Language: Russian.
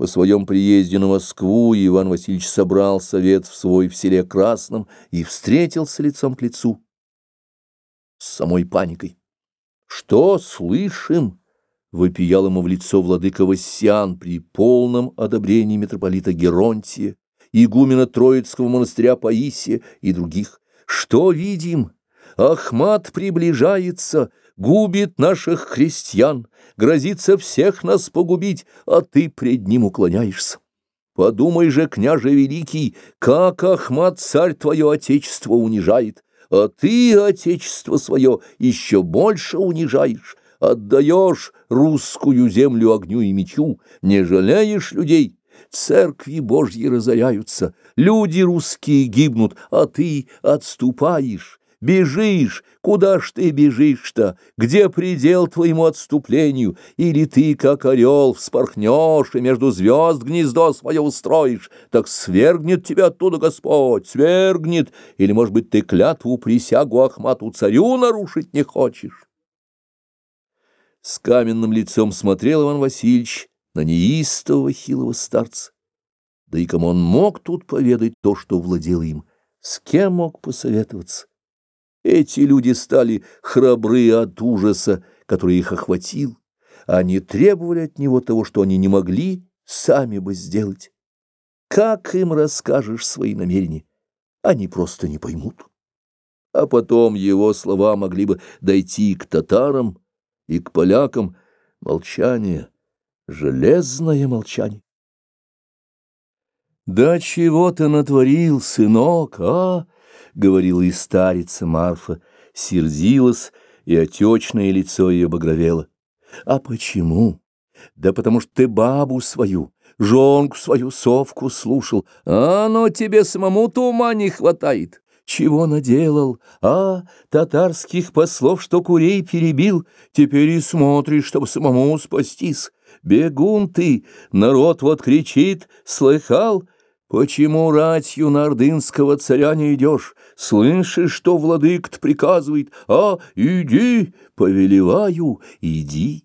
По своем приезде на Москву Иван Васильевич собрал совет в свой в селе Красном и встретился лицом к лицу с самой паникой. «Что слышим?» — выпиял ему в лицо владыка Вассиан при полном одобрении митрополита Геронтия, игумена Троицкого монастыря Паисия и других. «Что видим? Ахмат приближается, губит наших христиан, грозится всех нас погубить, а ты пред ним уклоняешься. Подумай же, княже великий, как Ахмат царь твое отечество унижает, а ты отечество свое еще больше унижаешь, отдаешь русскую землю огню и мечу, не жалеешь людей, церкви Божьи разоряются, люди русские гибнут, а ты отступаешь. Бежишь, куда ж ты бежишь-то? Где предел твоему отступлению? Или ты, как орел, вспорхнешь и между звезд гнездо свое устроишь? Так свергнет тебя оттуда Господь, свергнет. Или, может быть, ты клятву присягу Ахмату царю нарушить не хочешь? С каменным лицом смотрел Иван Васильевич на неистового хилого старца. Да и кому он мог тут поведать то, что владел им? С кем мог посоветоваться? Эти люди стали храбры от ужаса, который их охватил. Они требовали от него того, что они не могли сами бы сделать. Как им расскажешь свои намерения? Они просто не поймут. А потом его слова могли бы дойти к татарам и к полякам. Молчание, железное молчание. «Да чего ты натворил, сынок, а?» — говорила и старица Марфа, сердилась, и отечное лицо ее багровело. «А почему? Да потому что ты бабу свою, жонку свою совку слушал, а оно тебе самому-то ума не хватает». Чего наделал, а, татарских послов, что курей перебил, теперь и смотришь, чтобы самому спастись. Бегун ты, народ вот кричит, слыхал, Почему ратью на ордынского царя не идешь? Слышишь, что владык приказывает? А, иди, повелеваю, иди.